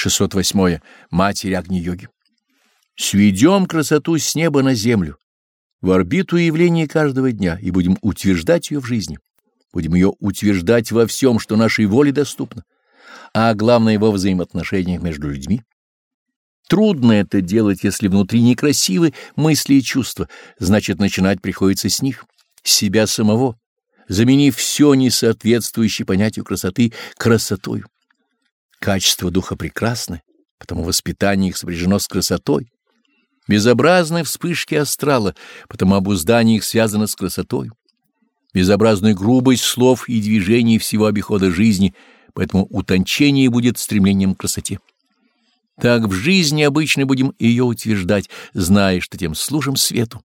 608. Матерь Агни-йоги. Сведем красоту с неба на землю, в орбиту явления каждого дня, и будем утверждать ее в жизни. Будем ее утверждать во всем, что нашей воле доступно, а главное во взаимоотношениях между людьми. Трудно это делать, если внутри некрасивы мысли и чувства, значит, начинать приходится с них, себя самого, заменив все несоответствующее понятию красоты красотою. Качество духа прекрасны, потому воспитание их сопряжено с красотой. Безобразны вспышки астрала, потому обуздание их связано с красотой. Безобразная грубость слов и движений всего обихода жизни, поэтому утончение будет стремлением к красоте. Так в жизни обычно будем ее утверждать, зная, что тем служим свету.